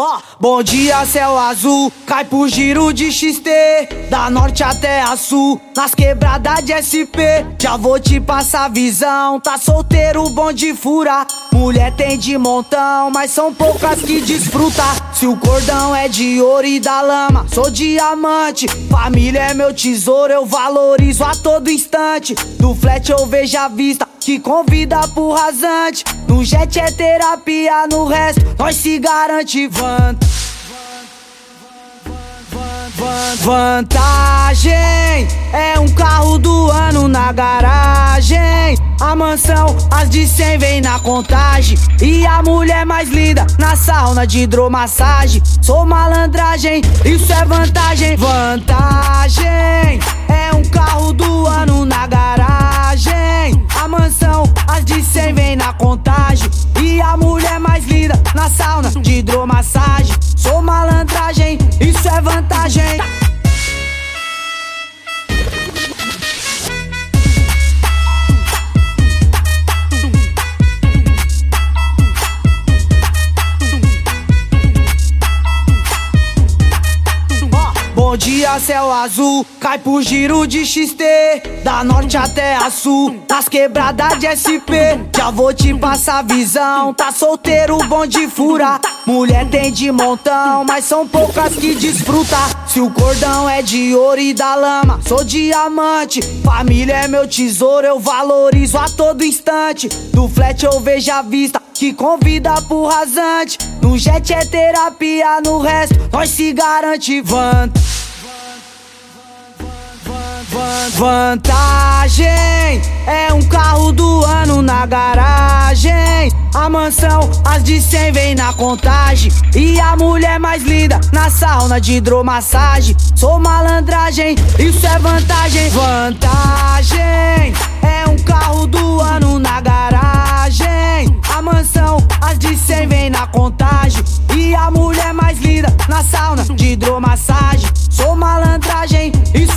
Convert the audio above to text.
Ó, bom dia, céu azul, cai pro giro de XT, da norte até a sul, nas quebradas de SP. Já vou te passar visão, tá solteiro, bom de fura. Mulher tem de montão, mas são poucas que desfruta. Se o cordão é de ouro e da lama, sou diamante. Família é meu tesouro, eu valorizo a todo instante. Do flat eu vejo a vista, que convida pro rasante. No jet é terapia, no resto nós se garante vanta. Vantagem é um carro do ano na garagem. A mansão, as de 100 vem na contagem. E a mulher mais linda na sauna de hidromassagem. Sou malandragem, isso é vantagem. Vantagem as de 100 vem na contagem. E a mulher mais linda na sauna de hidromassagem. Sou malandragem, isso é vantagem. Dia, céu azul, cai pro giro de XT, da norte até a sul, nas quebradas de SP. Já vou te passar visão, tá solteiro, bom de fura. Mulher tem de montão, mas são poucas que desfruta. Se o cordão é de ouro e da lama, sou diamante. Família é meu tesouro, eu valorizo a todo instante. Do flat eu vejo a vista, que convida pro rasante. No jet é terapia, no resto nós se garante vanta. Vantagem é um carro do ano na garagem. A mansão, as de 100 vem na contagem. E a mulher mais linda na sauna de hidromassagem. Sou malandragem, isso é vantagem. Vantagem é um carro do ano na garagem. A mansão, as de 100 vem na contagem. E a mulher mais linda na sauna de hidromassagem. Sou malandragem, isso.